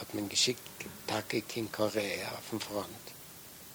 hat man geschickt, Taki in Korea auf dem Front.